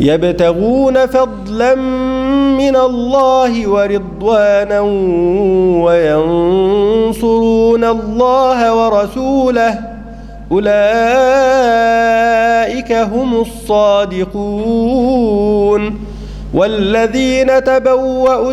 يبتغون فضلا من الله ورضوانا وينصرون الله ورسوله. أولئك هم الصادقون. والذين تبوأوا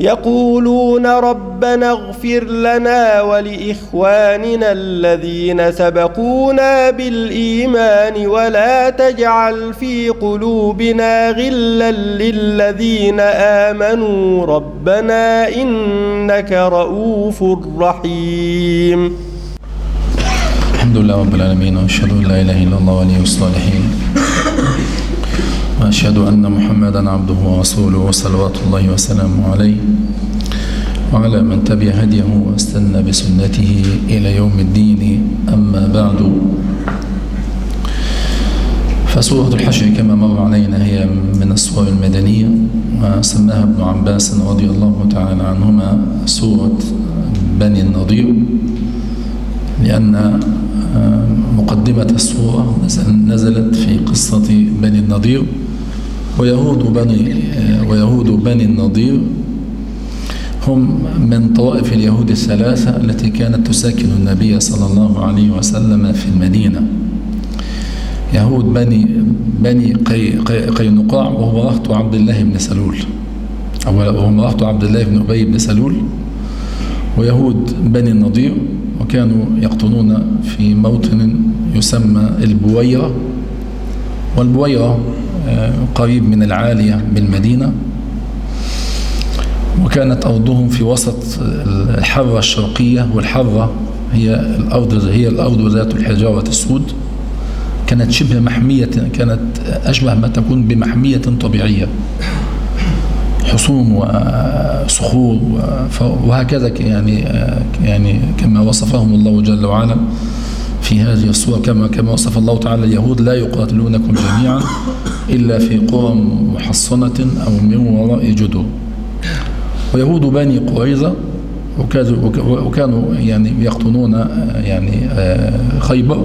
يقولون ربنا اغفر لنا ولإخواننا الذين سبقونا بالإيمان ولا تجعل في قلوبنا غلا للذين آمنوا ربنا إنك رؤوف رحيم. الحمد لله رب العالمين وأشهد أن لا إله إلا الله ولي الصالحين. وأشهد أن محمدا عبده ورسوله وصلوات الله وسلامه عليه وعلى من تبع هديه واستنى بسنته إلى يوم الدين أما بعد. فسورة الحشر كما مر علينا هي من السور المدنية وسماها ابن عباس رضي الله تعالى عنهما سورة بني النضير لأن آه، مقدمة السورة نزلت في قصة بني النضير. ويهود بني ويهود بني النضير هم من طوائف اليهود الثلاثة التي كانت تساكن النبي صلى الله عليه وسلم في المدينة. يهود بني بني قي قي قينقاع وهو رهط عبد الله بن سلول. وهم رهط عبد الله بن أبي بن سلول. ويهود بني النضير وكانوا يقطنون في موطن يسمى البويرة. والبويرة قريب من العالية بالمدينة وكانت أرضهم في وسط الحرة الشرقية والحرة هي الأرض هي الأرض ذات الحجارة السود كانت شبه محمية كانت أشبه ما تكون بمحمية طبيعية. حصون وصخور وهكذا يعني يعني كما وصفهم الله جل وعلا في هذه الصورة كما كما وصف الله تعالى اليهود لا يقاتلونكم جميعا إلا في قرى محصنة أو من وراء جدر ويهود بني قريظة وكانوا يعني يقطنون يعني آه، خيبر.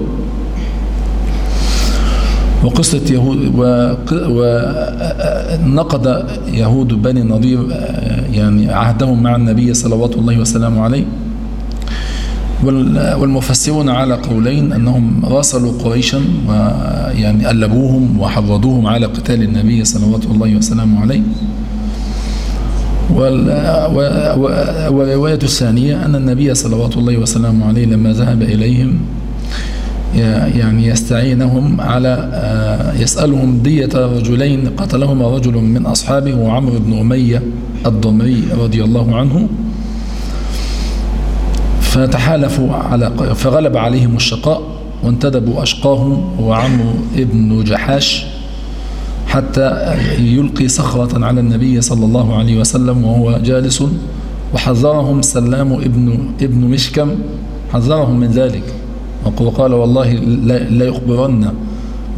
وقصة يهود ونقض يهود بني النضير آه، يعني عهدهم مع النبي صلوات الله وسلامه عليه. والمفسرون على قولين أنهم راسلوا قريشا ويعني ألبوهم وحرضوهم على قتال النبي صلوات الله وسلامه عليه. والرواية الثانية أن النبي صلوات الله وسلامه عليه لما ذهب إليهم يعني يستعينهم على آه، يسألهم دية رجلين قتلهما رجل من أصحابه وعمر بن أمية الضمري رضي الله عنه. فتحالفوا على فغلب عليهم الشقاء وانتدبوا أشقاهم وعمرو ابن جحاش حتى يلقي صخرة على النبي صلى الله عليه وسلم وهو جالس وحذرهم سلام ابن ابن مشكم حذرهم من ذلك. وقال والله لا يخبرن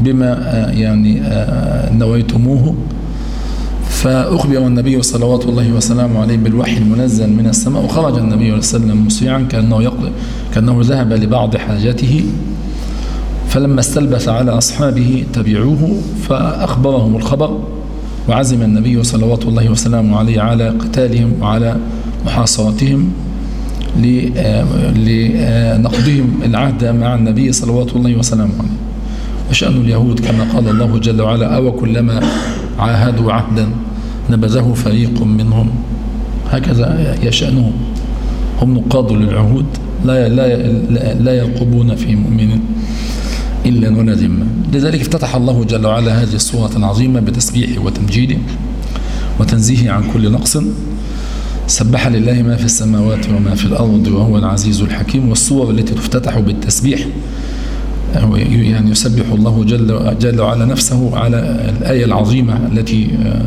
بما آه، يعني آه، نويتموه. فأخبر النبي صلوات الله وسلامه عليه بالوحي المنزل من السماء. وخرج النبي صلى الله عليه وسلم مسرعا كأنه, كأنه ذهب لبعض حاجته. فلما استلبث على أصحابه تبعوه فأخبرهم الخبر وعزم النبي صلوات الله وسلامه عليه على قتالهم وعلى محاصرتهم لنقضهم العهد مع النبي صلوات الله وسلامه عليه. وشأن اليهود كما قال الله جل وعلا أو كلما عاهدوا عهدا نبذه فريق منهم. هكذا يشأنهم. هم نقاض للعهود لا لا لا يرقبون في مؤمن إلا ولا ذمة. لذلك افتتح الله جل وعلا هذه الصورة العظيمة بتسبيحه وتمجيده وتنزيهه عن كل نقص. سبح لله ما في السماوات وما في الأرض وهو العزيز الحكيم. والصور التي تفتتح بالتسبيح يعني يسبح الله جل, جل وعلا نفسه على الآية العظيمة التي آه،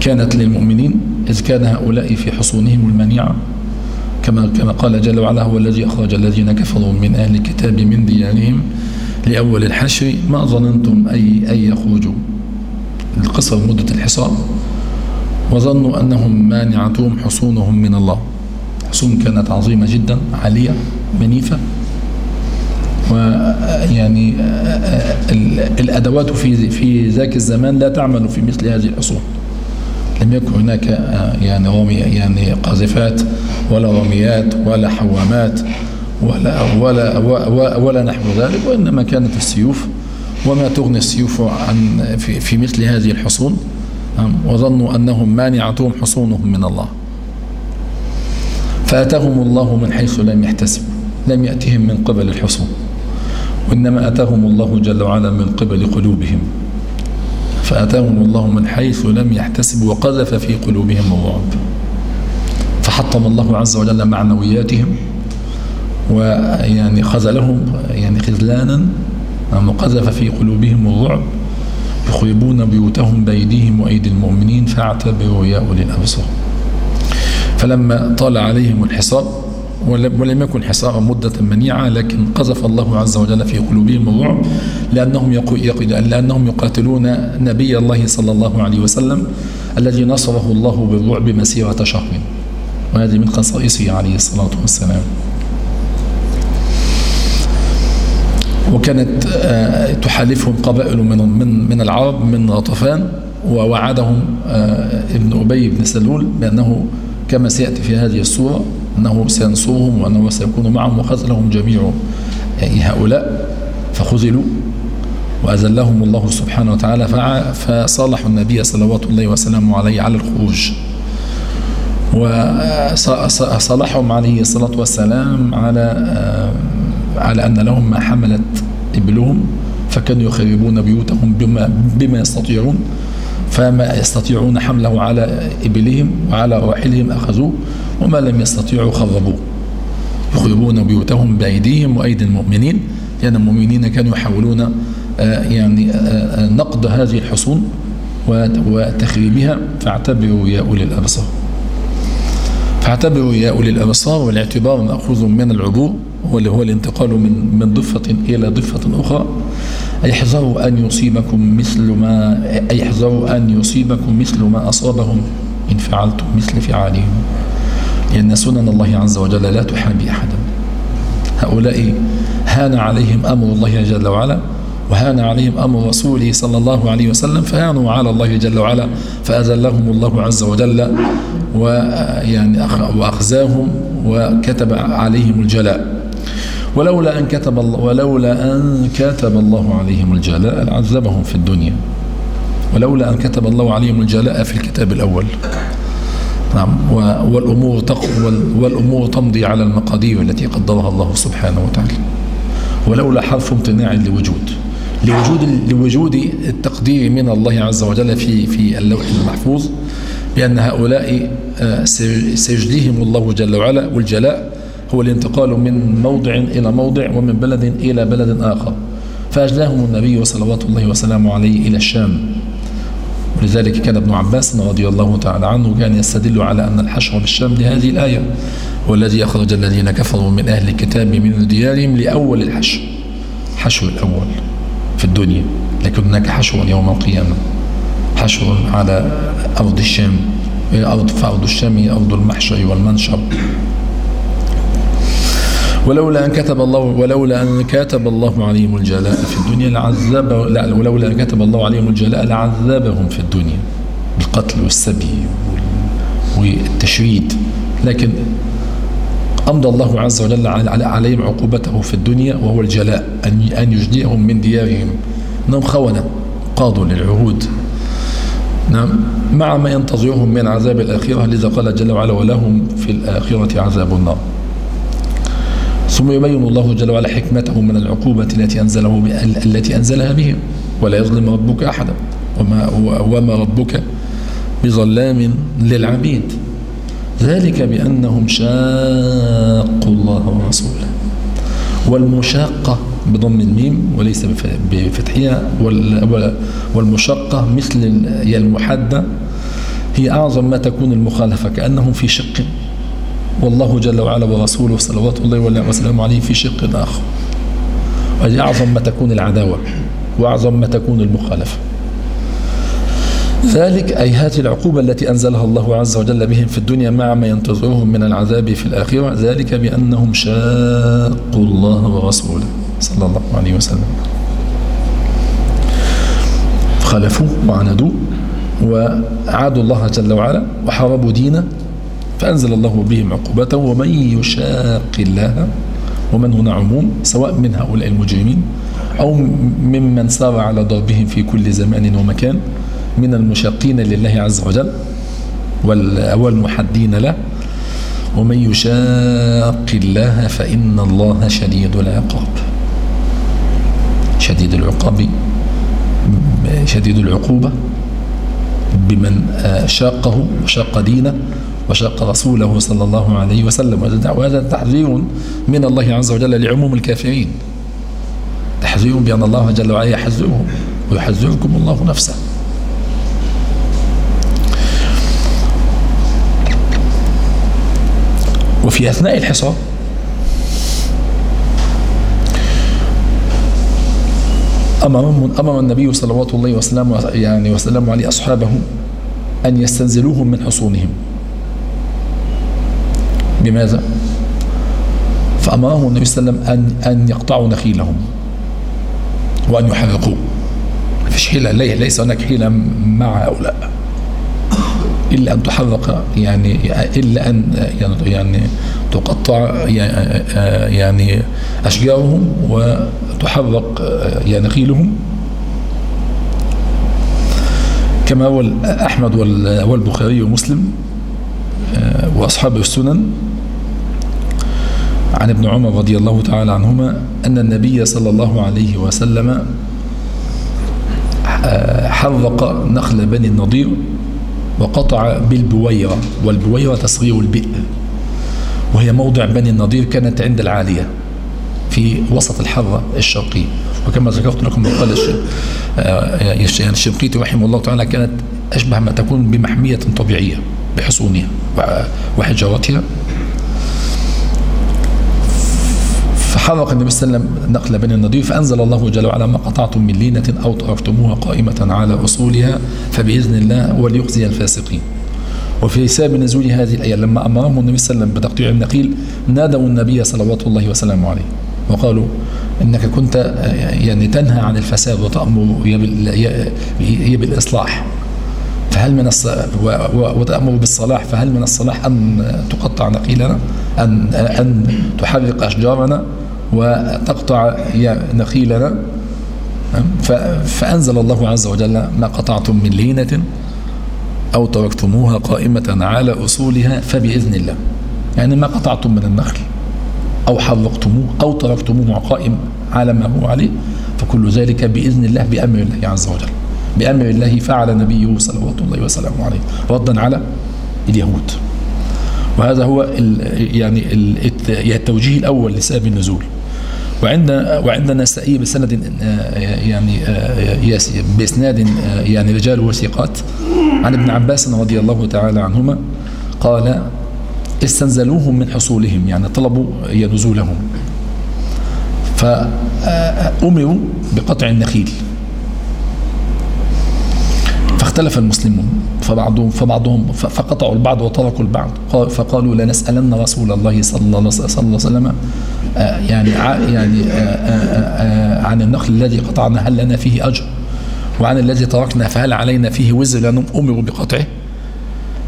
كانت للمؤمنين إذ كان هؤلاء في حصونهم المنيعة كما كما قال جل وعلا هو الذي أخرج الذين كفروا من أهل الكتاب من ديارهم لأول الحشر ما ظننتم أي أي يخرجوا. القصر مدة الحصار وظنوا أنهم مانعتهم حصونهم من الله. حصون كانت عظيمة جدا عالية منيفة ويعني الأدوات في في ذاك الزمان لا تعمل في مثل هذه الحصون. لم يكن هناك يعني رمي يعني قاذفات ولا رميات ولا حوامات ولا ولا ولا, نحو ذلك وإنما كانت السيوف وما تغني السيوف عن في, في مثل هذه الحصون. نعم، وظنوا أنهم مانعتهم حصونهم من الله. فأتاهم الله من حيث لم يحتسبوا لم يأتهم من قبل الحصون. وإنما أتاهم الله جل وعلا من قبل قلوبهم. فأتاهم الله من حيث لم يحتسبوا وقذف في قلوبهم الرعب. فحطم الله عز وجل معنوياتهم ويعني خذلهم يعني خذلانا وقذف في قلوبهم الرعب يخربون بيوتهم بأيديهم وأيدي المؤمنين فاعتبروا يا أولي الأبصار. فلما طال عليهم الحصار ولم يكن حصارا مدة منيعة لكن قذف الله عز وجل في قلوبهم الرعب لأنهم, لأنهم يقاتلون نبي الله صلى الله عليه وسلم الذي نصره الله بالرعب مسيرة شهر. وهذه من خصائصه عليه الصلاة والسلام. وكانت آه، تحالفهم قبائل من من من العرب من غطفان ووعدهم آه، ابن أبي بن سلول بأنه كما سيأتي في هذه الصورة أنه سينصرهم وأنه سيكون معهم وخذلهم جميع هؤلاء فخذلوا وأذلهم الله سبحانه وتعالى فصالحوا النبي صلوات الله وسلامه عليه على الخروج. وصالحهم عليه الصلاة والسلام على آه، على أن لهم ما حملت إبلهم فكانوا يخربون بيوتهم بما, بما يستطيعون فما يستطيعون حمله على إبلهم وعلى رواحلهم أخذوه. وما لم يستطيعوا خربوه يخربون بيوتهم بأيديهم وأيدي المؤمنين لأن المؤمنين كانوا يحاولون آه، يعني آه، آه، نقد هذه الحصون وتخريبها. فاعتبروا يا أولي الأبصار. فاعتبروا يا أولي الأبصار والاعتبار مأخوذ من العبور واللي هو الانتقال من من ضفة إلى ضفة أخرى. احذروا أن يصيبكم مثل ما احذروا أن يصيبكم مثل ما أصابهم إن فعلتم مثل فعالهم. لأن سنن الله عز وجل لا تحابي أحدا. هؤلاء هان عليهم أمر الله جل وعلا وهان عليهم أمر رسوله صلى الله عليه وسلم فهانوا على الله جل وعلا فأذلهم الله عز وجل ويعني وأخزاهم وكتب عليهم الجلاء. ولولا أن كتب الله ولولا أن كتب الله عليهم الجلاء لعذبهم في الدنيا. ولولا أن كتب الله عليهم الجلاء في الكتاب الأول. نعم. والأمور والأمور تمضي على المقادير التي قدرها الله سبحانه وتعالى. ولولا حرف امتناع لوجود. لوجود لوجود التقدير من الله عز وجل في في اللوح المحفوظ بأن هؤلاء آه، سيجليهم الله جل وعلا والجلاء هو الانتقال من موضع إلى موضع ومن بلد إلى بلد آخر. فأجلاهم النبي صلوات الله وسلامه عليه إلى الشام. ولذلك كان ابن عباس رضي الله تعالى عنه كان يستدل على أن الحشر بالشام لهذه الآية والذي أخرج الذين كفروا من أهل الكتاب من ديارهم لأول الحشر حشر الأول في الدنيا لكن هناك حشر يوم القيامة حشر على أرض الشام أرض فأرض الشام أرض المحشر والمنشر. ولولا أن كتب الله ولولا أن كتب الله عليهم الجلاء في الدنيا لعذب لا ولولا أن كتب الله عليهم الجلاء لعذبهم في الدنيا بالقتل والسبي والتشريد لكن أمضى الله عز وجل عليهم عقوبته في الدنيا وهو الجلاء أن أن يجليهم من ديارهم. أنهم خونة قاضوا للعهود. نعم. مع ما ينتظرهم من عذاب الآخرة لذا قال جل وعلا ولهم في الآخرة عذاب النار. ثم يبين الله جل وعلا حكمته من العقوبة التي أنزله التي أنزلها بهم ولا يظلم ربك أحدا وما, وما ربك بظلام للعبيد. ذلك بأنهم شاقوا الله ورسوله. والمشاقة بضم الميم وليس بفتحها. والمشقة مثل المحدة. هي أعظم ما تكون المخالفة. كأنهم في شق. والله جل وعلا ورسوله صلوات الله وسلامه عليه في شق آخر. أعظم ما تكون العداوة وأعظم ما تكون المخالفة. ذلك أي هذه العقوبة التي أنزلها الله عز وجل بهم في الدنيا مع ما ينتظرهم من العذاب في الآخرة ذلك بأنهم شاقوا الله ورسوله صلى الله عليه وسلم. خالفوه وعندوه وعادوا الله جل وعلا وحاربوا دينه فأنزل الله بهم عقوبته ومن يشاق الله ومن هنا عموم سواء من هؤلاء المجرمين أو ممن سار على ضربهم في كل زمان ومكان من المشاقين لله عز وجل والمحدين له. ومن يشاق الله فإن الله شديد العقاب. شديد العقاب شديد العقوبة بمن شاقه وشاق دينه وشاق رسوله صلى الله عليه وسلم. وهذا تحذير من الله عز وجل لعموم الكافرين. تحذير بأن الله جل وعلا يحذرهم ويحذركم الله نفسه. وفي أثناء الحصار أمر أمر النبي صلوات الله وسلامه يعني وسلامه عليه أصحابه أن يستنزلوهم من حصونهم. بماذا؟ فأمرهم النبي صلى الله عليه وسلم أن, أن يقطعوا نخيلهم وأن يحرقوه. فيش حيلة ليس هناك حيلة مع هؤلاء. إلا أن تحرق يعني إلا أن يعني تقطع يعني أشجارهم وتحرق يعني نخيلهم. كما هو أحمد والبخاري ومسلم وأصحاب السنن عن ابن عمر رضي الله تعالى عنهما أن النبي صلى الله عليه وسلم حرق نخل بني النضير وقطع بالبويرة والبويرة تصغير البئر وهي موضع بني النضير كانت عند العالية في وسط الحرة الشرقية وكما ذكرت لكم مقال الشنقيطي رحمه الله تعالى كانت أشبه ما تكون بمحمية طبيعية بحصونها وحجارتها. فحرق النبي صلى الله عليه وسلم نقل بني النضير فأنزل الله جل وعلا ما قطعتم من لينة أو تركتموها قائمة على أصولها فبإذن الله وليخزي الفاسقين. وفي سبب نزول هذه الآية لما أمرهم النبي صلى الله عليه وسلم بتقطيع النخيل نادوا النبي صلوات الله وسلامه عليه وقالوا إنك كنت يعني تنهى عن الفساد وتأمر هي بالإصلاح. فهل من وتأمر بالصلاح فهل من الصلاح أن تقطع نخيلنا أن أن تحرق أشجارنا؟ وتقطع نخيلنا فأنزل الله عز وجل ما قطعتم من لينة أو تركتموها قائمة على أصولها فبإذن الله. يعني ما قطعتم من النخل أو حرقتموه أو تركتموه قائم على ما هو عليه فكل ذلك بإذن الله بأمر الله عز وجل. بأمر الله فعل نبيه صلوات الله وسلامه عليه ردا على اليهود. وهذا هو يعني ال التوجيه الأول لسبب النزول. وعند وعند النسائي بسند يعني باسناد يعني رجال وثيقات. عن ابن عباس رضي الله تعالى عنهما قال استنزلوهم من حصولهم يعني طلبوا نزولهم فأمروا بقطع النخيل. فاختلف المسلمون فبعضهم فبعضهم فقطعوا البعض وتركوا البعض. فقالوا لنسألن رسول الله صلى الله عليه وسلم يعني يعني عن النخل الذي قطعنا هل لنا فيه أجر؟ وعن الذي تركنا فهل علينا فيه وزر لأنهم أمروا بقطعه؟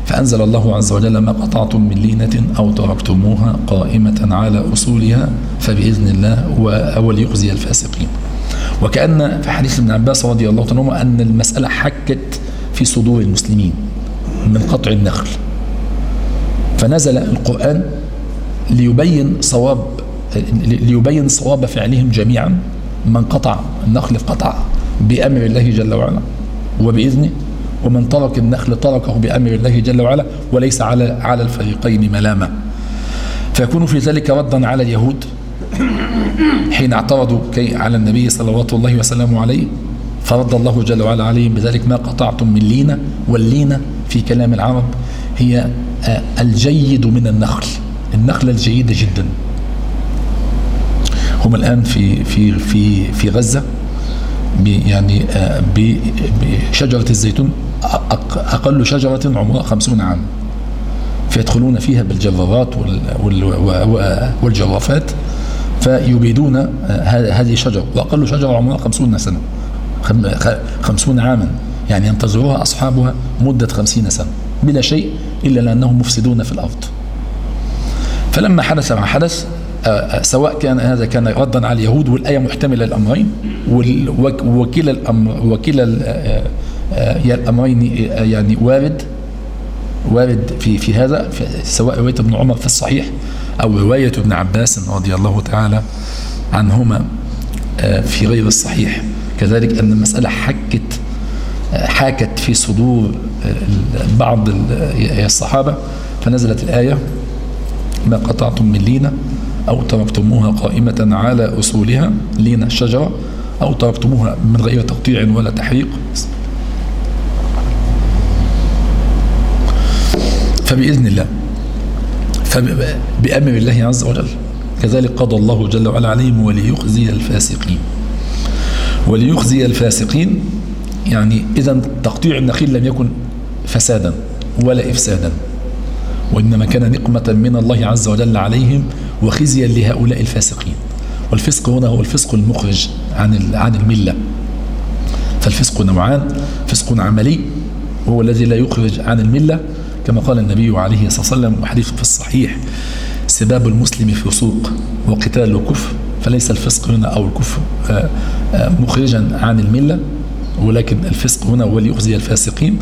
فأنزل الله عز وجل ما قطعتم من لينة أو تركتموها قائمة على أصولها فبإذن الله وليخزي الفاسقين. وكأن في حديث ابن عباس رضي الله عنه أن المسألة حكت في صدور المسلمين من قطع النخل. فنزل القرآن ليبين صواب ليبين صواب فعلهم جميعا من قطع النخل قطع بأمر الله جل وعلا وبإذنه ومن ترك النخل تركه بأمر الله جل وعلا وليس على على الفريقين ملامة. فيكون في ذلك ردا على اليهود حين اعترضوا على النبي صلوات الله وسلامه عليه فرد الله جل وعلا عليهم بذلك ما قطعتم من لينة واللينة في كلام العرب هي الجيد من النخل النخلة الجيدة جدا. هم الآن في في في في غزة يعني بشجرة الزيتون أقل شجرة عمرها خمسون عام. فيدخلون فيها بالجرارات والجرافات فيبيدون هذه الشجرة. وأقل شجرة عمرها خمسون سنة خمسون عاما. يعني ينتظرها أصحابها مدة خمسين سنة بلا شيء إلا لأنهم مفسدون في الأرض. فلما حدث ما حدث سواء كان هذا كان ردا على اليهود والآية محتملة الأمرين وكلا الأمر وكلا الأمرين يعني وارد وارد في في هذا سواء رواية ابن عمر في الصحيح أو رواية ابن عباس رضي الله تعالى عنهما في غير الصحيح. كذلك أن المسألة حكت حاكت في صدور بعض الصحابة فنزلت الآية ما قطعتم من لينة أو تركتموها قائمة على أصولها لينة الشجرة أو تركتموها من غير تقطيع ولا تحريق. فبإذن الله فبأمر الله عز وجل كذلك قضى الله جل وعلا عليهم وليخزي الفاسقين. وليخزي الفاسقين يعني إذا تقطيع النخيل لم يكن فسادا ولا إفسادا وإنما كان نقمة من الله عز وجل عليهم وخزيا لهؤلاء الفاسقين. والفسق هنا هو الفسق المخرج عن عن الملة. فالفسق نوعان فسق عملي وهو الذي لا يخرج عن الملة كما قال النبي عليه الصلاة والسلام وحديث في الصحيح سباب المسلم فسوق وقتال كفر فليس الفسق هنا أو الكفر آه، آه، مخرجا عن الملة ولكن الفسق هنا هو ليخزي الفاسقين.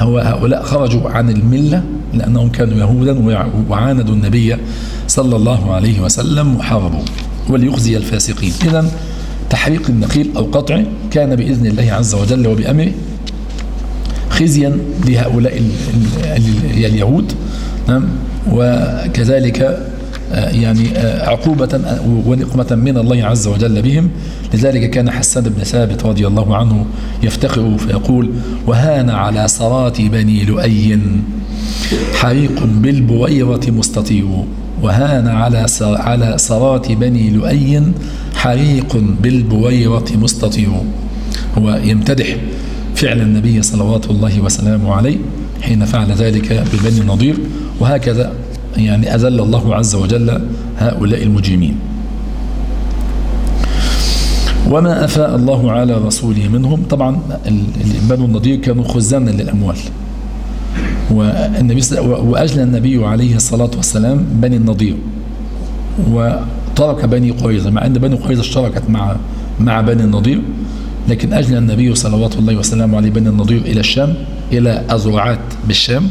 هو هؤلاء خرجوا عن الملة لأنهم كانوا يهودا وعاندوا النبي صلى الله عليه وسلم وحاربوا وليخزي الفاسقين. إذا تحريق النخيل أو قطعه كان بإذن الله عز وجل وبأمره خزيا لهؤلاء اليهود. نعم. وكذلك آه، يعني آه، عقوبة ونقمة من الله عز وجل بهم. لذلك كان حسان بن ثابت رضي الله عنه يفتخر فيقول وهان على صرات بني لؤي حريق بالبويرة مستطيع. وهان على على صرات بني لؤي حريق بالبويرة مستطيع هو يمتدح فعل النبي صلوات الله وسلامه عليه حين فعل ذلك ببني النضير وهكذا يعني أذل الله عز وجل هؤلاء المجرمين. وما أفاء الله على رسوله منهم. طبعا بنو النضير كانوا خزانا للأموال. والنبي وأجلى النبي عليه الصلاة والسلام بني النضير وترك بني قريظة مع أن بني قريظة اشتركت مع مع بني النضير لكن أجلى النبي صلوات الله وسلامه عليه بني النضير إلى الشام إلى أزرعات بالشام.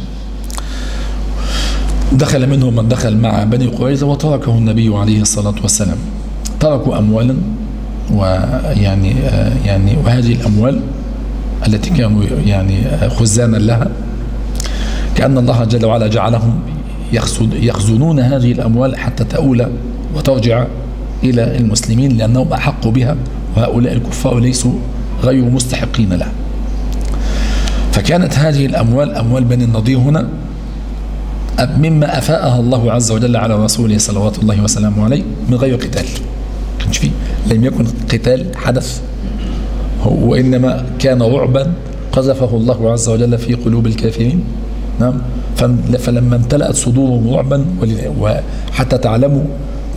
دخل منهم من دخل مع بني قريظة وتركه النبي عليه الصلاة والسلام. تركوا أموالا ويعني يعني وهذه الأموال التي كانوا يعني خزانا لها. كأن الله جل وعلا جعلهم يخزنون هذه الأموال حتى تؤول وترجع إلى المسلمين لأنهم أحق بها وهؤلاء الكفار ليسوا غير مستحقين لها. فكانت هذه الأموال أموال بني النضير هنا مما أفاءها الله عز وجل على رسوله صلوات الله وسلامه عليه من غير قتال. كانش لم يكن قتال حدث. وإنما كان رعبا قذفه الله عز وجل في قلوب الكافرين. نعم. فلما امتلأت صدورهم رعبا وحتى تعلموا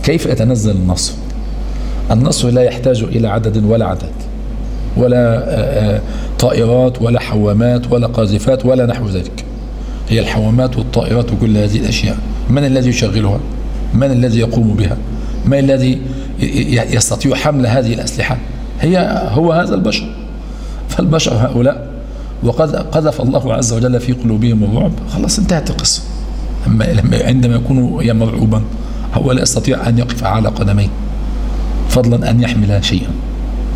كيف يتنزل النصر. النصر لا يحتاج إلى عدد ولا عدد ولا طائرات ولا حوامات ولا قاذفات ولا نحو ذلك. هي الحوامات والطائرات وكل هذه الأشياء. من الذي يشغلها؟ من الذي يقوم بها؟ من الذي يستطيع حمل هذه الأسلحة؟ هي هو هذا البشر. فالبشر هؤلاء وقد قذف الله عز وجل في قلوبهم الرعب. خلاص انتهت القصة. عندما يكون مرعوبا هو لا يستطيع أن يقف على قدميه فضلا أن يحمل شيئا.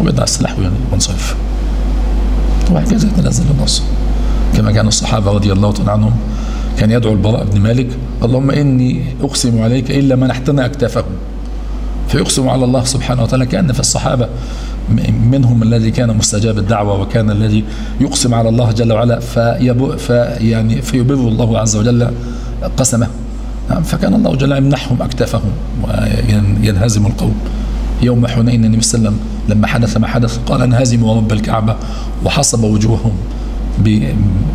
ويضع السلاح وينصرف وهكذا يتنزل النصر كما كان الصحابة رضي الله تعالى عنهم كان يدعو البراء بن مالك اللهم إني أقسم عليك إلا منحتنا أكتافهم. فيقسم على الله سبحانه وتعالى كأن في الصحابة. منهم الذي كان مستجاب الدعوة وكان الذي يقسم على الله جل وعلا فيبر في يعني فيبر الله عز وجل قسمه. نعم فكان الله جل يمنحهم أكتافهم وينهزم القوم. يوم حنين النبي صلى الله عليه وسلم لما حدث ما حدث قال انهزموا ورب الكعبة. وحصب وجوههم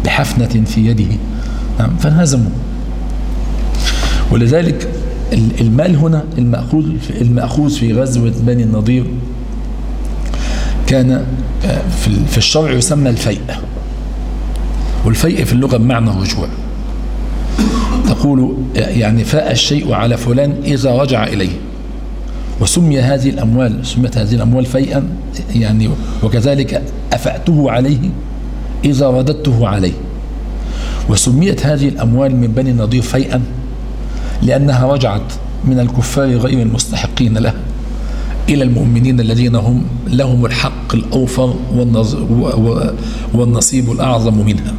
بحفنة في يده. نعم فانهزموا. ولذلك المال هنا المأخوذ المأخوذ في غزوة بني النضير كان آه، في الشرع يسمى الفيء. والفيء في اللغة بمعنى الرجوع. تقول يعني فاء الشيء على فلان إذا رجع إليه. وسمي هذه الأموال سميت هذه الأموال فيئا يعني وكذلك أفأته عليه إذا رددته عليه. وسميت هذه الأموال من بني النضير فيئا لأنها رجعت من الكفار غير المستحقين لها. إلى المؤمنين الذين هم لهم الحق الأوفر والنصيب الأعظم منها.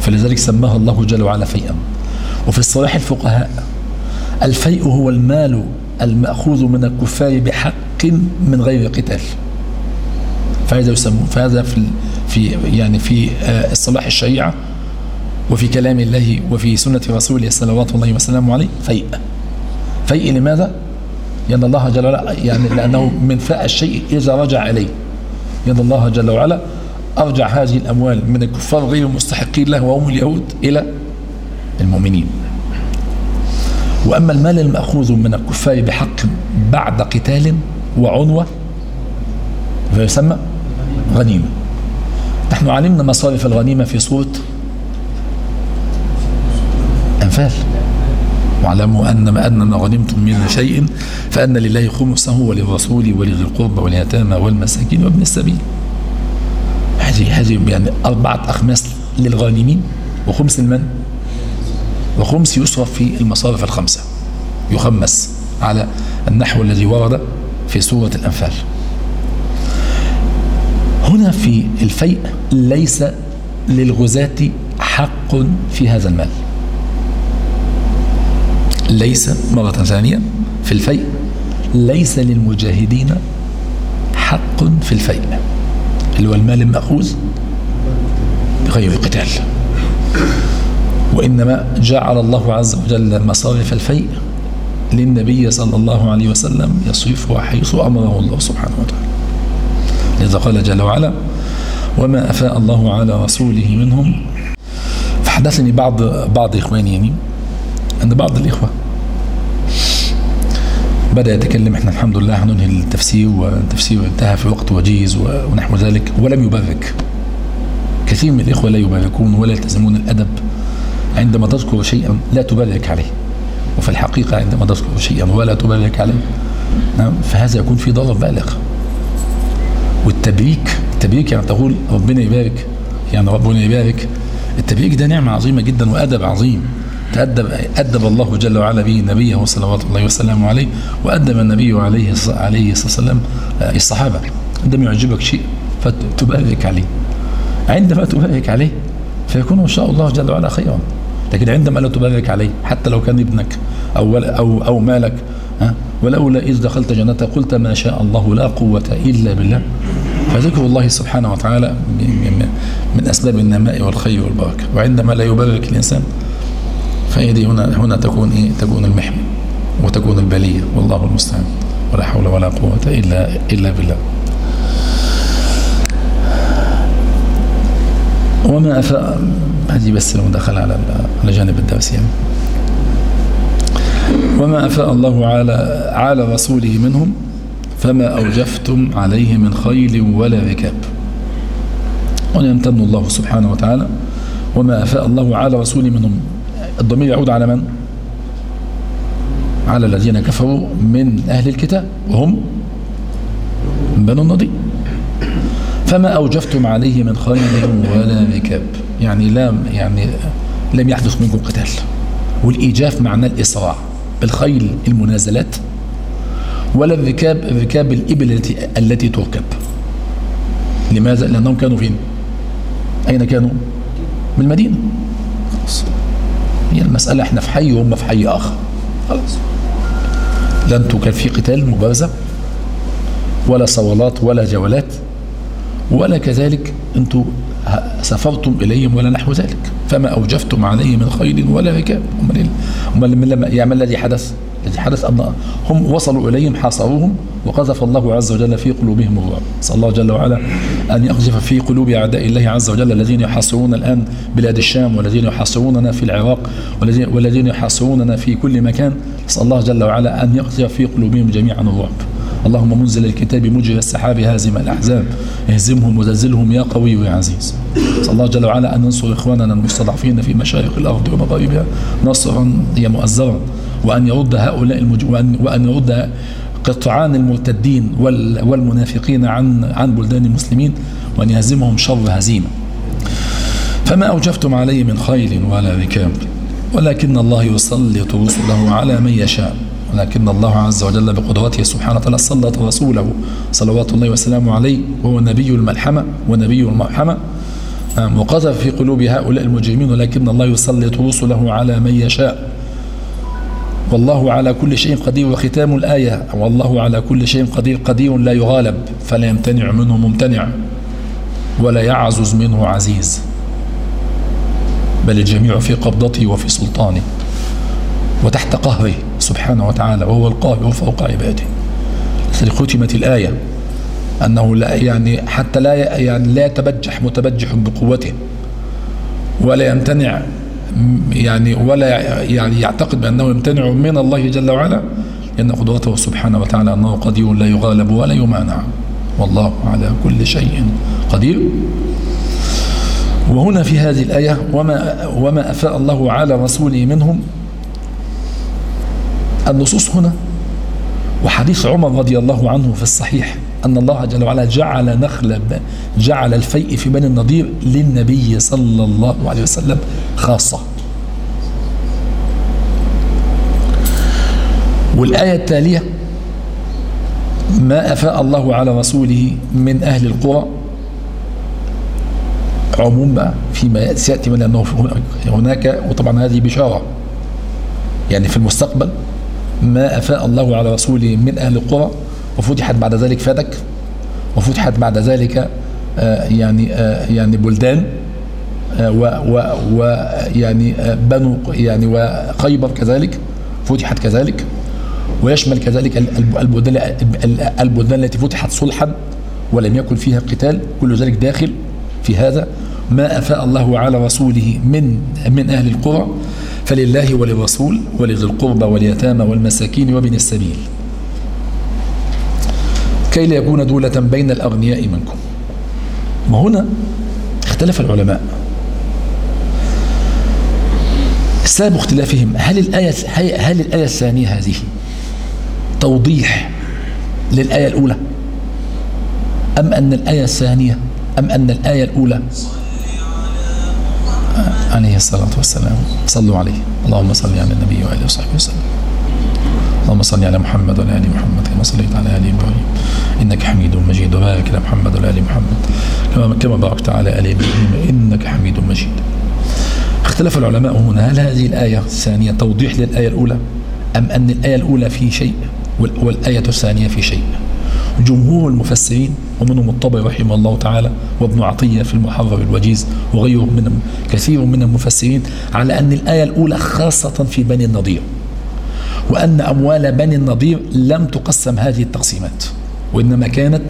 فلذلك سماها الله جل وعلا فيئا. وفي الصلاح الفقهاء الفيء هو المال المأخوذ من الكفار بحق من غير قتال. فهذا يسمى فهذا في في يعني في آه، الصلاح الشريعة وفي كلام الله وفي سنة رسوله صلوات الله وسلامه عليه فيء. فيء لماذا؟ لأن الله جل وعلا يعني لأنه من فاء الشيء إذا رجع إليه. لأن الله جل وعلا أرجع هذه الأموال من الكفار غير المستحقين له وهم اليهود إلى المؤمنين. وأما المال المأخوذ من الكفار بحق بعد قتال وعنوة فيسمى غنيمة. نحن علمنا مصارف الغنيمة في سورة أنفال. واعلموا أن ما أن ما غنمتم من شيء فأن لله خمسه وللرسول ولذي القربى واليتامى والمساكين وابن السبيل. هذه هذه يعني أربعة أخماس للغانمين. وخمس المن وخمس يصرف في المصارف الخمسة. يخمس على النحو الذي ورد في سورة الأنفال. هنا في الفيء ليس للغزاة حق في هذا المال. ليس مرة ثانية في الفيء. ليس للمجاهدين حق في الفيء. اللي هو المال المأخوذ بغير قتال وإنما جعل الله عز وجل مصارف الفيء للنبي صلى الله عليه وسلم يصرفها حيث أمره الله سبحانه وتعالى. لذا قال جل وعلا وما أفاء الله على رسوله منهم. فحدثني بعض بعض إخواني يعني أن بعض الإخوة. بدأ يتكلم إحنا الحمد لله هننهي التفسير والتفسير انتهى في وقت وجيز ونحو ذلك ولم يبرك. كثير من الإخوة لا يباركون ولا يلتزمون الأدب. عندما تذكر شيئا لا تبارك عليه. وفي الحقيقة عندما تذكر شيئا ولا تبارك عليه نعم فهذا يكون في ضرر بالغ. والتبريك التبريك يعني تقول ربنا يبارك يعني ربنا يبارك. التبريك ده نعمة عظيمة جدا وأدب عظيم. تأدب أدب الله جل وعلا به نبيه صلوات الله وسلامه عليه وأدب النبي عليه عليه الصلاة والسلام الصحابة. عندما يعجبك شيء فتبارك عليه. عندما تبارك عليه فيكون إن شاء الله جل وعلا خيرا. لكن عندما لا تبارك عليه حتى لو كان ابنك أو أو أو مالك ها ولولا إذ دخلت جنتك قلت ما شاء الله لا قوة إلا بالله. فذكر الله سبحانه وتعالى من أسباب النماء والخير والبركة. وعندما لا يبارك الإنسان فهي دي هنا هنا تكون إيه؟ تكون المحنة وتكون البلية والله المستعان. ولا حول ولا قوة إلا إلا بالله. وما أفاء هذه بس المداخلة على على جانب الدرس يعني. وما أفاء الله على على رسوله منهم فما أوجفتم عليه من خيل ولا ركاب. ويمتن الله سبحانه وتعالى. وما أفاء الله على رسوله منهم الضمير يعود على من؟ على الذين كفروا من أهل الكتاب وهم بنو النضير فما أوجفتم عليه من خيل ولا ركاب يعني لم يعني لم يحدث منكم قتال والإيجاف معناه الإسراع بالخيل المنازلات ولا الركاب الركاب الإبل التي التي تركب لماذا؟ لأنهم كانوا فين؟ أين كانوا؟ من المدينة خلاص هي المسألة إحنا في حي وهم في حي آخر. خلاص. لا أنتوا كان في قتال مبارزة ولا صولات ولا جولات ولا كذلك أنتوا سافرتم إليهم ولا نحو ذلك. فما أوجفتم عليه من خيل ولا ركاب. لما يعني الذي حدث؟ حدث أن هم وصلوا إليهم حاصروهم وقذف الله عز وجل في قلوبهم الرعب صلى الله جل وعلا أن يقذف في قلوب أعداء الله عز وجل الذين يحاصرون الآن بلاد الشام والذين يحاصروننا في العراق والذين يحاصروننا في كل مكان. نسأل الله جل وعلا أن يقذف في قلوبهم جميعا الرعب اللهم منزل الكتاب مجري السحاب هازم الأحزاب اهزمهم وزلزلهم يا قوي يا عزيز. صلى الله جل وعلا أن ننصر إخواننا المستضعفين في مشارق الأرض ومغاربها نصرا هي مؤزرا. وأن يرد هؤلاء المج... وأن, وأن يرد قطعان المرتدين وال... والمنافقين عن عن بلدان المسلمين وأن يهزمهم شر هزيمة. فما أوجفتم عليه من خيل ولا ركاب ولكن الله يسلط رسله على من يشاء. ولكن الله عز وجل بقدرته سبحانه وتعالى سلط رسوله. صلوات الله وسلامه عليه وهو نبي الملحمة ونبي المرحمة. وقذف في قلوب هؤلاء المجرمين ولكن الله يسلط رسله على من يشاء. والله على كل شيء قدير. وختام الآية والله على كل شيء قدير قدير لا يغالب فلا يمتنع منه ممتنع ولا يعزز منه عزيز. بل الجميع في قبضته وفي سلطانه وتحت قهره سبحانه وتعالى وهو القاهر فوق عباده. ختمت الآية أنه لا يعني حتى لا يعني لا يتبجح متبجح بقوته ولا يمتنع يعني ولا يعني يعتقد بأنه يمتنع من الله جل وعلا لأن قدرته سبحانه وتعالى أنه قدير لا يغالب ولا يمانع. والله على كل شيء قدير. وهنا في هذه الآية وما, وما أفاء الله على رسوله منهم. النصوص هنا وحديث عمر رضي الله عنه في الصحيح. أن الله جل وعلا جعل نخل جعل الفيء في بني النضير للنبي صلى الله عليه وسلم خاصة. والآية التالية ما أفاء الله على رسوله من أهل القرى عموم بقى فيما سيأتي من أنه هناك. وطبعا هذه بشارة. يعني في المستقبل ما أفاء الله على رسوله من أهل القرى وفتحت بعد ذلك فدك وفتحت بعد ذلك آه يعني آه يعني بلدان آه ويعني بنو يعني وخيبر كذلك فتحت كذلك ويشمل كذلك البلدان التي فتحت صلحا ولم يكن فيها قتال كل ذلك داخل في هذا. ما أفاء الله على رسوله من من أهل القرى فلله وللرسول ولذي القربى واليتامى والمساكين وابن السبيل. كي لا يكون دولة بين الأغنياء منكم. وهنا اختلف العلماء. سبب اختلافهم هل الآية هل الآية الثانية هذه توضيح للآية الأولى؟ أم أن الآية الثانية أم أن الآية الأولى؟ عليه الصلاة والسلام. صلوا عليه. اللهم صل على النبي وآله وصحبه وسلم. اللهم صل على محمد وعلى آل محمد كما صليت على آل إبراهيم. إنك حميد مجيد. وبارك على محمد وعلى آل محمد. كما كما باركت على آل إبراهيم. إنك حميد مجيد. اختلف العلماء هنا. هل هذه الآية الثانية توضيح للآية الأولى؟ أم أن الآية الأولى في شيء والآية الثانية في شيء؟ جمهور المفسرين ومنهم الطبري رحمه الله تعالى وابن عطية في المحرر الوجيز وغيره من كثير من المفسرين على أن الآية الأولى خاصة في بني النضير. وأن أموال بني النضير لم تقسم هذه التقسيمات وإنما كانت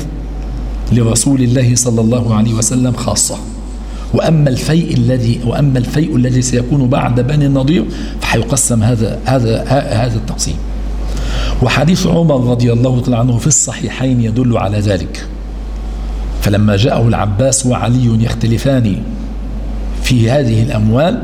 لرسول الله صلى الله عليه وسلم خاصة. وأما الفيء الذي وأما الفيء الذي سيكون بعد بني النضير فحيقسم هذا هذا هذا التقسيم. وحديث عمر رضي الله تعالى عنه في الصحيحين يدل على ذلك. فلما جاءه العباس وعلي يختلفان في هذه الأموال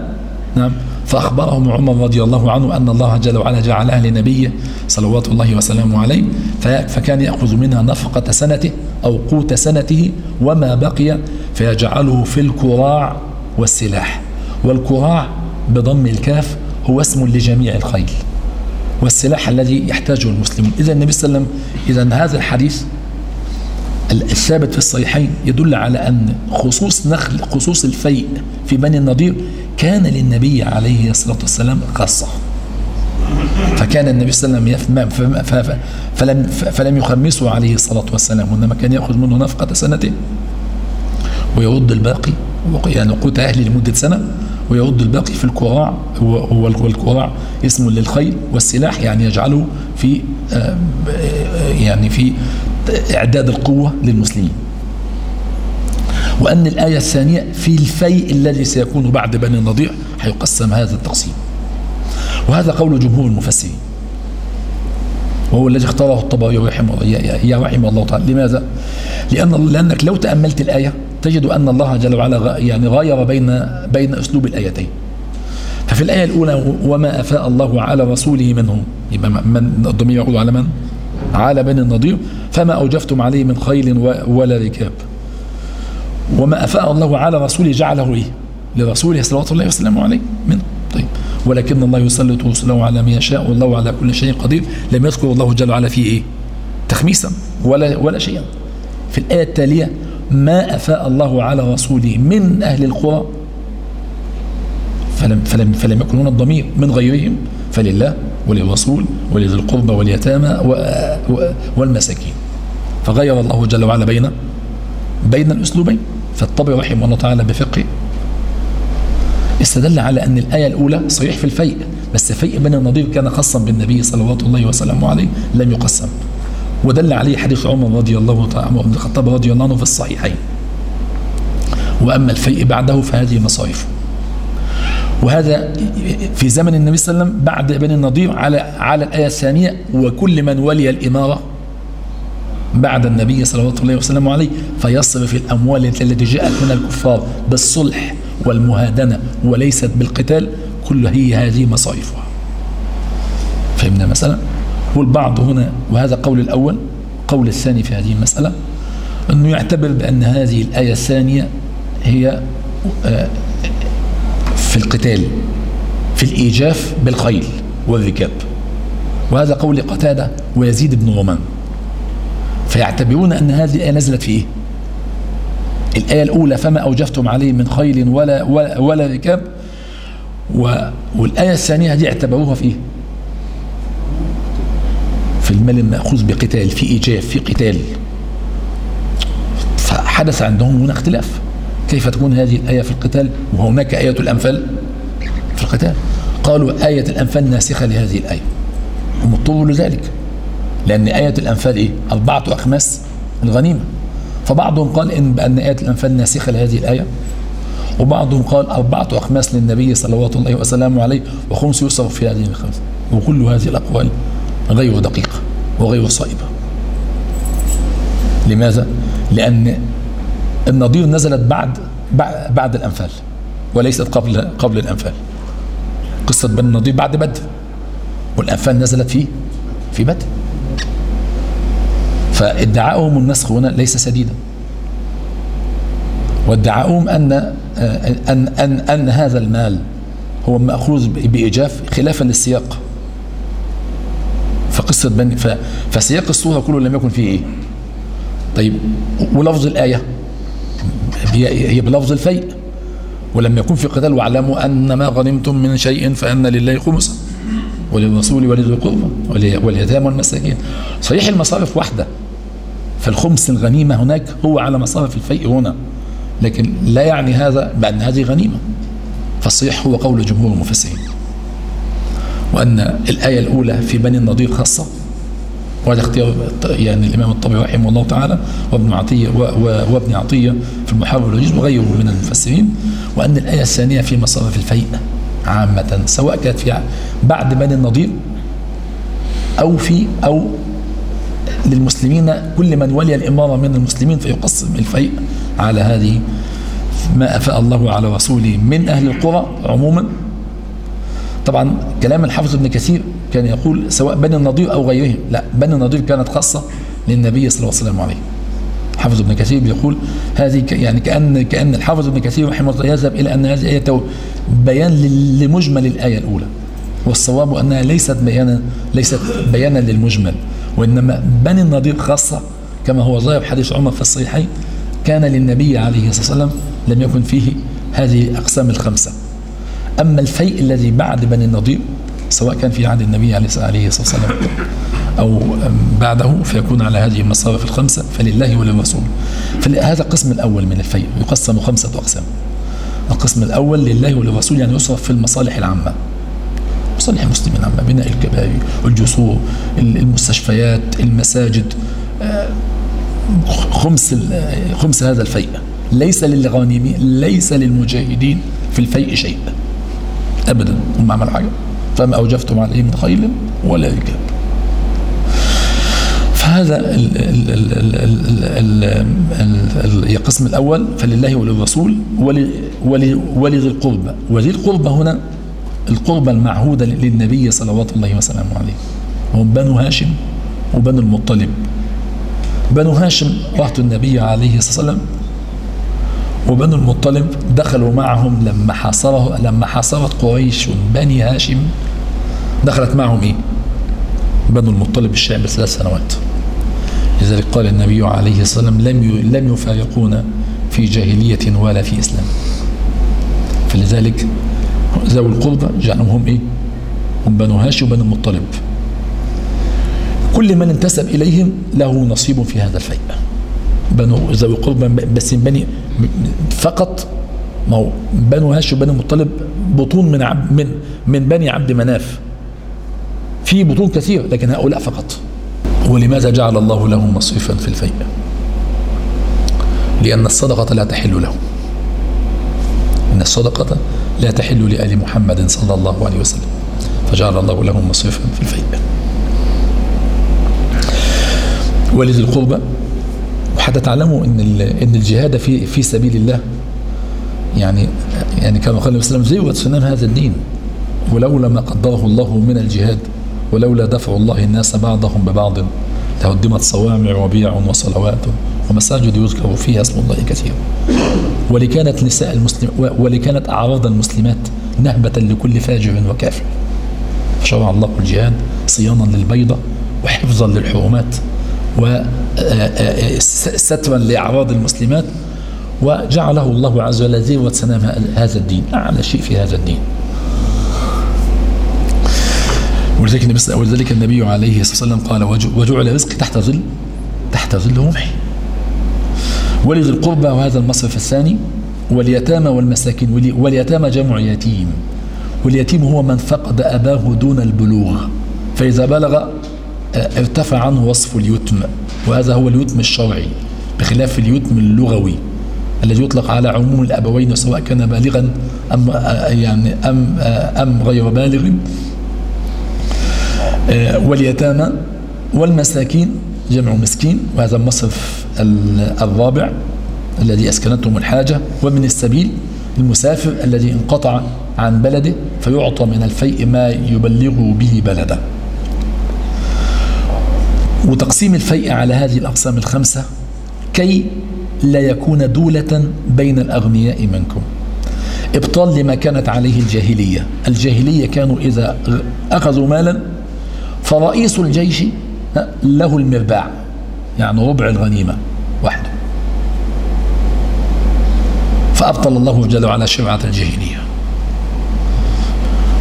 نعم فأخبرهم عمر رضي الله عنه أن الله جل وعلا جعلها لنبيه صلوات الله وسلامه عليه فكان يأخذ منها نفقة سنته أو قوت سنته وما بقي فيجعله في الكراع والسلاح. والكراع بضم الكاف هو اسم لجميع الخيل والسلاح الذي يحتاجه المسلمون. إذا النبي صلى الله عليه وسلم إذا هذا الحديث الثابت في الصحيحين يدل على أن خصوص نخل خصوص الفيء في بني النضير كان للنبي عليه الصلاة والسلام خاصة فكان النبي صلى الله عليه وسلم فلم, فلم يخمسه عليه الصلاة والسلام وإنما كان يأخذ منه نفقة سنة ويرد الباقي يعني قوت أهلي لمدة سنة ويرد الباقي في الكراع هو الكراع اسم للخيل والسلاح يعني يجعله في يعني في إعداد القوة للمسلمين. وأن الآية الثانية في الفيء الذي سيكون بعد بني النضيع حيقسم هذا التقسيم. وهذا قول جمهور المفسرين. وهو الذي اختاره الطبري رحمه الله رحمه الله تعالى. لماذا؟ لأن لأنك لو تأملت الآية تجد أن الله جل وعلا يعني غاير بين بين أسلوب الآيتين. ففي الآية الأولى وما أفاء الله على رسوله منهم. من الضمير يقول على من؟ على بني النضير فما أوجفتم عليه من خيل ولا ركاب. وما أفاء الله على رسوله جعله إيه؟ لرسوله صلوات الله وسلامه عليه. من طيب. ولكن الله يسلط رسله على من يشاء والله على كل شيء قدير. لم يذكر الله جل وعلا فيه إيه؟ تخميسا ولا ولا شيئا. في الآية التالية ما أفاء الله على رسوله من أهل القرى. فلم, فلم, فلم يكن هنا الضمير. من غيرهم فلله وللرسول ولذي القربى واليتامى والمساكين. فغير الله جل وعلا بين بين الأسلوبين. فالطبع رحمه الله تعالى بفقه. استدل على أن الآية الأولى صحيح في الفيء بس فيء بني النضير كان خاصا بالنبي صلوات الله وسلامه عليه لم يقسم. ودل عليه حديث عمر رضي الله تعالى عمر بن الخطاب رضي الله عنه في الصحيحين. وأما الفيء بعده فهذه مصائف وهذا في زمن النبي صلى الله عليه وسلم بعد بني النضير على على الآية الثانية وكل من ولي الإمارة بعد النبي صلى الله عليه وسلم عليه فيصرف الأموال التي جاءت من الكفار بالصلح والمهادنة وليست بالقتال كل هي هذه مصاريفها فهمنا مثلا والبعض هنا وهذا قول الأول قول الثاني في هذه المسألة أنه يعتبر بأن هذه الآية الثانية هي في القتال في الإيجاف بالخيل والركاب. وهذا قول قتادة ويزيد بن رومان فيعتبرون أن هذه الآية نزلت في إيه؟ الآية الأولى فما أوجفتم عليه من خيل ولا ولا, ولا ركاب. والآية الثانية دي اعتبروها في إيه؟ في المال المأخوذ بقتال في إيجاف في قتال. فحدث عندهم هنا اختلاف. كيف تكون هذه الآية في القتال؟ وهناك آية الأنفال في القتال. قالوا آية الأنفال ناسخة لهذه الآية. هم اضطروا لذلك لأن آية الأنفال إيه؟ أربعة أخماس الغنيمة. فبعضهم قال إن بأن آية الأنفال ناسخة لهذه الآية وبعضهم قال أربعة أخماس للنبي صلوات الله وسلامه عليه وخمس يصرف في هذه الخمس. وكل هذه الأقوال غير دقيقة وغير صائبة. لماذا؟ لأن النضير نزلت بعد بعد الأنفال وليست قبل قبل الأنفال. قصة بني النضير بعد بدر والأنفال نزلت في في بدر. فادعاؤهم النسخ هنا ليس سديدا. وادعاؤهم أن أن أن أن هذا المال هو مأخوذ بإيجاف خلافا للسياق. فقصة بني فسياق الصورة كله لم يكن فيه إيه؟ طيب ولفظ الآية؟ هي بلفظ الفيء. ولم يكن في قتال واعلموا أن ما غنمتم من شيء فأن لله خمسا وللرسول ولذي القربى واليتامى والمساكين. صحيح المصارف واحدة فالخمس الغنيمة هناك هو على مصارف الفيء هنا. لكن لا يعني هذا بأن هذه غنيمة. فالصحيح هو قول جمهور المفسرين. وأن الآية الأولى في بني النضير خاصة وهذا اختيار يعني الإمام الطبري رحمه الله تعالى وابن عطية وابن عطية في المحرر والوجيز وغيره من المفسرين وأن الآية الثانية في مصارف الفيء عامة سواء كانت في بعد بني النضير أو في أو للمسلمين كل من ولي الإمارة من المسلمين فيقسم الفيء على هذه ما أفاء الله على رسوله من أهل القرى عموما. طبعا كلام الحافظ ابن كثير كان يقول سواء بني النضير أو غيرهم لا بني النضير كانت خاصة للنبي صلى الله عليه وسلم عليه. حافظ ابن كثير بيقول هذه يعني كأن كأن الحافظ ابن كثير رحمه الله يذهب إلى أن هذه آية بيان لمجمل الآية الأولى والصواب أنها ليست بيانا ليست بيانا للمجمل. وإنما بني النضير خاصة كما هو ظاهر حديث عمر في الصحيحين كان للنبي عليه الصلاة والسلام لم يكن فيه هذه الأقسام الخمسة. أما الفيء الذي بعد بني النضير سواء كان في عهد النبي عليه الصلاة والسلام أو بعده فيكون على هذه المصارف الخمسة فلله وللرسول. فهذا القسم الأول من الفيء يقسم خمسة أقسام. القسم الأول لله وللرسول يعني يصرف في المصالح العامة. مصالح المسلمين عامة بناء الكباري الجسور المستشفيات المساجد خمس خمس هذا الفيء ليس للغانمين ليس للمجاهدين في الفيء شيء ابدا هم عملوا حاجة فما اوجفتم عليه من خيل ولا ركاب فهذا القسم الأول فلله وللرسول ولذي القربى وذي القربى هنا القربى المعهودة للنبي صلوات الله وسلامه عليه. هم بنو هاشم وبنو المطلب. بنو هاشم رهط النبي عليه الصلاة والسلام وبنو المطلب دخلوا معهم لما حاصره لما حاصرت قريش بني هاشم. دخلت معهم إيه؟ بنو المطلب الشام بثلاث سنوات. لذلك قال النبي عليه الصلاة والسلام لم لم يفارقونا في جاهلية ولا في إسلام. فلذلك ذوي القربى جعلهم هم إيه؟ هم بنو هاشم وبنو المطلب. كل من انتسب إليهم له نصيب في هذا الفيء. بنو ذوي قربى بس بني فقط ما هو بنو هاشم وبنو المطلب بطون من عب من من بني عبد مناف. في بطون كثير لكن هؤلاء فقط. ولماذا جعل الله لهم مصرفا في الفيء؟ لأن الصدقة لا تحل لهم. إن الصدقة لا تحل لآل محمد صلى الله عليه وسلم. فجعل الله لهم مصرفا في الفيء. ولذي القربى وحتى تعلموا إن إن الجهاد في في سبيل الله يعني يعني كما قال النبي صلى الله عليه وسلم زي سنام هذا الدين. ولولا ما قدره الله من الجهاد ولولا دفع الله الناس بعضهم ببعض لهدمت صوامع وبيع وصلوات. ومساجد يذكر فيها اسم الله كثيرا ولكانت نساء المسلم ولكانت أعراض المسلمات نهبة لكل فاجر وكافر. فشرع الله الجهاد صيانا للبيضة وحفظا للحرمات وسترا لأعراض المسلمات وجعله الله عز وجل ذروة سنام هذا الدين. أعلى شيء في هذا الدين. ولذلك ولذلك النبي عليه الصلاه والسلام قال وجعل رزقي تحت ظل تحت ظل رمحي ولذي القربى وهذا المصرف الثاني واليتامى والمساكين واليتامى جمع يتيم. واليتيم هو من فقد أباه دون البلوغ. فإذا بلغ آه، ارتفع عنه وصف اليتم. وهذا هو اليتم الشرعي بخلاف اليتم اللغوي الذي يطلق على عموم الأبوين سواء كان بالغا أم آه، يعني أم آه، أم غير بالغ. واليتامى والمساكين جمع مسكين وهذا المصرف الرابع الذي أسكنتهم الحاجة ومن السبيل المسافر الذي انقطع عن بلده فيعطى من الفيء ما يبلغه به بلده. وتقسيم الفيء على هذه الأقسام الخمسة كي لا يكون دولة بين الأغنياء منكم. إبطال لما كانت عليه الجاهلية. الجاهلية كانوا إذا أخذوا مالا فرئيس الجيش له المرباع. يعني ربع الغنيمة وحده. فأبطل الله جل وعلا شرعة الجاهلية.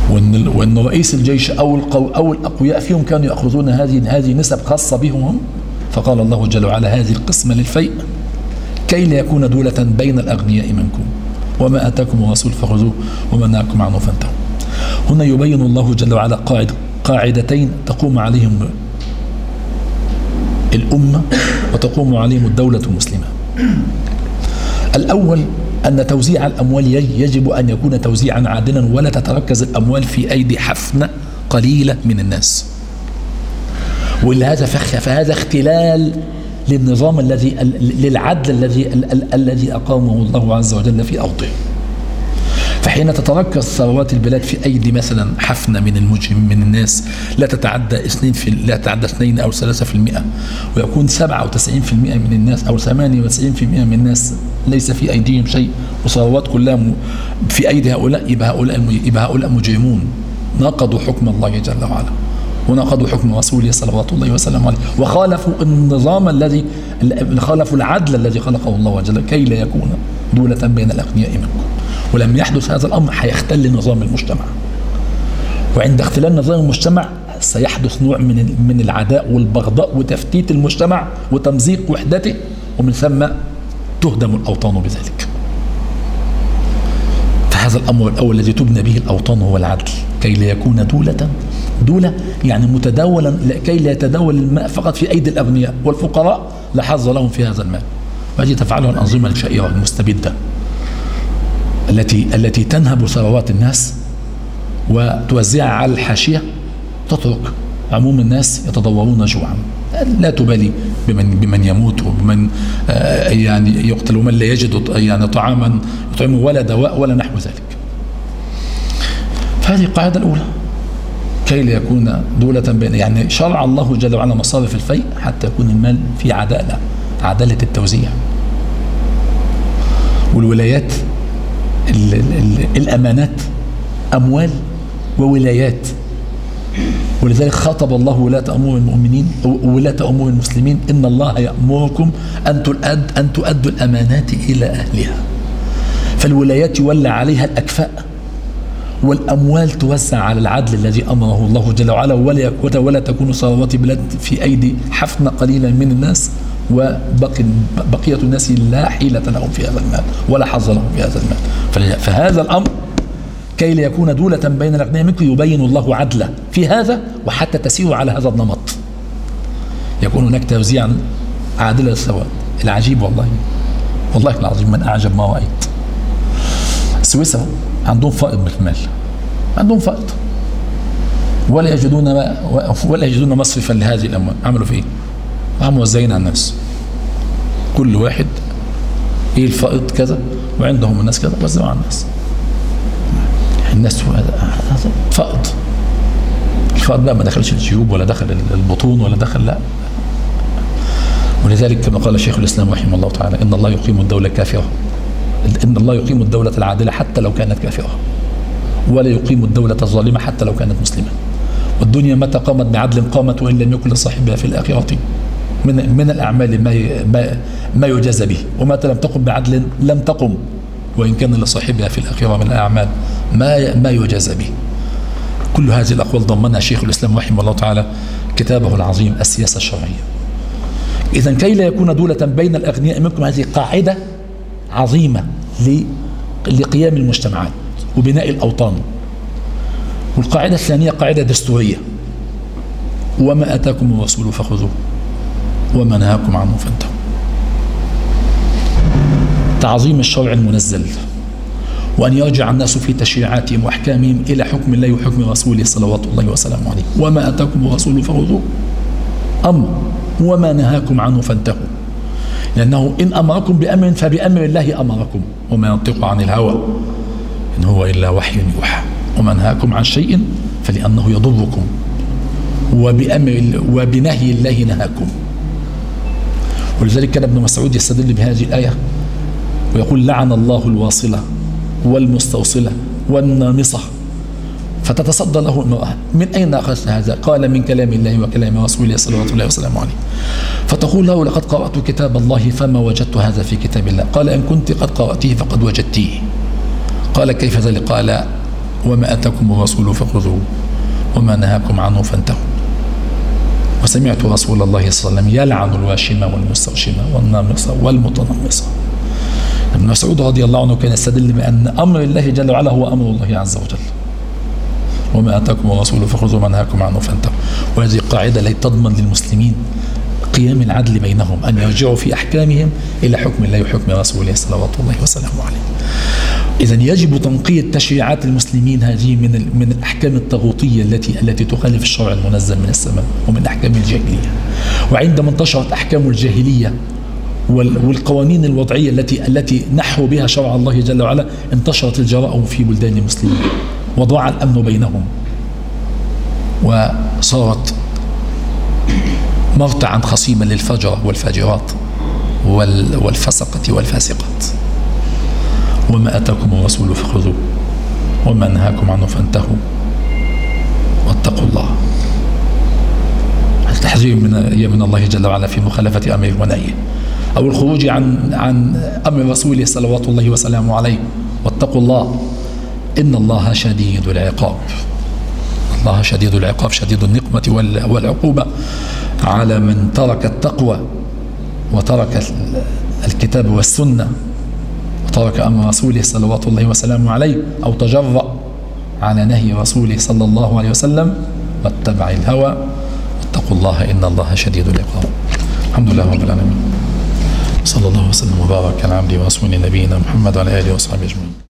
وإن, وإن رئيس الجيش أو, القو أو الأقوياء فيهم كانوا يأخذون هذه هذه نسب خاصة بهم فقال الله جل وعلا هذه القسمة للفيء كي لا يكون دولة بين الأغنياء منكم. وما أتاكم الرسول فخذوه وما نهاكم عنه فانتهوا. هنا يبين الله جل وعلا قاعدة قاعدتين تقوم عليهم الأمة وتقوم عليهم الدولة المسلمة. الأول أن توزيع الأموال يجب أن يكون توزيعا عادلا ولا تتركز الأموال في أيدي حفنة قليلة من الناس. ولهذا فهذا اختلال للنظام الذي للعدل الذي الذي أقامه الله عز وجل في أرضه. فحين تتركز ثروات البلاد في أيدي مثلا حفنة من المجرم من الناس لا تتعدى اثنين في لا تتعدى اثنين أو ثلاثة في المئة ويكون سبعة وتسعين في المئة من الناس أو ثمانية وتسعين في المئة من الناس ليس في أيديهم شيء وثروات كلها في أيدي هؤلاء يبقى هؤلاء يبقى هؤلاء مجرمون. ناقضوا حكم الله جل وعلا وناقضوا حكم رسوله صلوات الله وسلم عليه وخالفوا النظام الذي خالفوا العدل الذي خلقه الله جل كي لا يكون دولة بين الأغنياء منكم. ولم يحدث هذا الأمر هيختل نظام المجتمع. وعند اختلال نظام المجتمع سيحدث نوع من من العداء والبغضاء وتفتيت المجتمع وتمزيق وحدته ومن ثم تهدم الأوطان بذلك. فهذا الأمر الأول الذي تبنى به الأوطان هو العدل. كي لا يكون دولة دولة يعني متداولا كي لا يتداول الماء فقط في أيدي الأغنياء والفقراء لا حظ لهم في هذا المال وهذه تفعلها الأنظمة الشائرة المستبدة؟ التي التي تنهب ثروات الناس وتوزعها على الحاشية تترك. عموم الناس يتضورون جوعا. لا تبالي بمن بمن يموت وبمن آه، يعني يقتل ومن لا يجد يعني طعاما يطعمه ولا دواء ولا نحو ذلك. فهذه القاعدة الأولى. كي لا يكون دولة بين يعني شرع الله جل وعلا مصارف الفيء حتى يكون المال في عدالة عدالة التوزيع. والولايات ال ال الأمانات أموال وولايات. ولذلك خاطب الله ولاة أمور المؤمنين ولاة أمور المسلمين إن الله يأمركم أن تؤد أن تؤدوا الأمانات إلى أهلها. فالولايات يولى عليها الأكفاء والأموال توزع على العدل الذي أمره الله جل وعلا ولا, تكون ثروات بلاد في أيدي حفنة قليلة من الناس. وبقية الناس لا حيلة لهم في هذا المال ولا حظ لهم في هذا المال. فهذا الأمر كي لا يكون دولة بين الأغنياء منكم يبين الله عدله في هذا وحتى تسيروا على هذا النمط. يكون هناك توزيعا عادل الثواب العجيب والله. والله العظيم من أعجب ما رأيت. سويسرا عندهم فائض من المال. عندهم فائض. ولا يجدون ولا يجدون مصرفا لهذه الأموال. عملوا في إيه؟ عم موزعين على الناس كل واحد إيه الفائض كذا وعندهم الناس كذا وزعوا على الناس. الناس فائض. الفائض بقى ما دخلش الجيوب ولا دخل البطون ولا دخل لا. ولذلك كما قال شيخ الإسلام رحمه الله تعالى إن الله يقيم الدولة كافرة. إن الله يقيم الدولة العادلة حتى لو كانت كافرة. ولا يقيم الدولة الظالمة حتى لو كانت مسلمة. والدنيا متى قامت بعدل قامت وإن لم يكن لصاحبها في الآخرة. من من الأعمال ما ما يجازى به. ومتى لم تقم بعدل لم تقم وإن كان لصاحبها في الاخره من الأعمال ما ما يجازى به. كل هذه الأقوال ضمنها شيخ الإسلام رحمه الله تعالى كتابه العظيم السياسة الشرعية. اذا كي لا يكون دولة بين الأغنياء منكم هذه قاعدة عظيمة لقيام المجتمعات وبناء الأوطان. والقاعدة الثانية قاعدة دستورية. وما أتاكم الرسول فخذوه. وما نهاكم عنه فانتهوا تعظيم الشرع المنزل وأن يرجع الناس في تشريعاتهم وأحكامهم إلى حكم الله وحكم رسوله صلوات الله وسلامه عليه. وما أتاكم الرسول فخذوه. أمر وما نهاكم عنه فانتهوا. لأنه إن أمركم بأمر فبأمر الله أمركم. وما ينطق عن الهوى إن هو إلا وحي يوحى. وما نهاكم عن شيء فلأنه يضركم. وبأمر وبنهي الله نهاكم. ولذلك كان ابن مسعود يستدل بهذه الآية ويقول لعن الله الواصلة والمستوصلة والنامصة فتتصدى له المرأة. من أين أخذت هذا؟ قال من كلام الله وكلام رسوله صلى الله عليه وسلم. عليه فتقول له لقد قرأت كتاب الله فما وجدت هذا في كتاب الله. قال إن كنت قد قرأتيه فقد وجدتيه. قال كيف ذلك؟ قال وما أتاكم الرسول فخذوه وما نهاكم عنه فانتهوا. وسمعت رسول الله صلى الله عليه وسلم يلعن الواشمة والمستوشمة والنامصة والمتنمصة ابن مسعود رضي الله عنه كان يستدل بأن أمر الله جل وعلا هو أمر الله عز وجل. وما أتاكم الرسول فخذوا ما نهاكم عنه فانتهوا. وهذه القاعدة التي تضمن للمسلمين قيام العدل بينهم أن يرجعوا في أحكامهم إلى حكم الله وحكم رسوله صلوات الله وسلامه عليه. إذا يجب تنقية تشريعات المسلمين هذه من من الأحكام الطاغوتية التي التي تخالف الشرع المنزل من السماء ومن أحكام الجاهلية. وعندما انتشرت أحكام الجاهلية والقوانين الوضعية التي التي نحو بها شرع الله جل وعلا انتشرت الجرائم في بلدان المسلمين. وضاع الأمن بينهم. وصارت مرتعا خصيما للفجر والفاجرات والفسقة والفاسقات. وما أتاكم الرسول فخذوه وما نهاكم عنه فانتهوا. واتقوا الله. التحذير من من الله جل وعلا في مخالفة أمره ونهيه؟ أو الخروج عن عن أمر رسوله صلوات الله وسلامه عليه؟ واتقوا الله. إن الله شديد العقاب. الله شديد العقاب شديد النقمة والعقوبة على من ترك التقوى وترك الكتاب والسنة. وترك أمر رسوله صلوات الله وسلامه عليه أو تجرأ على نهي رسوله صلى الله عليه وسلم واتبع الهوى. واتقوا الله إن الله شديد العقاب. الحمد لله رب العالمين. صلى الله وسلم وبارك على عبده ورسوله نبينا محمد وعلى آله وصحبه أجمعين.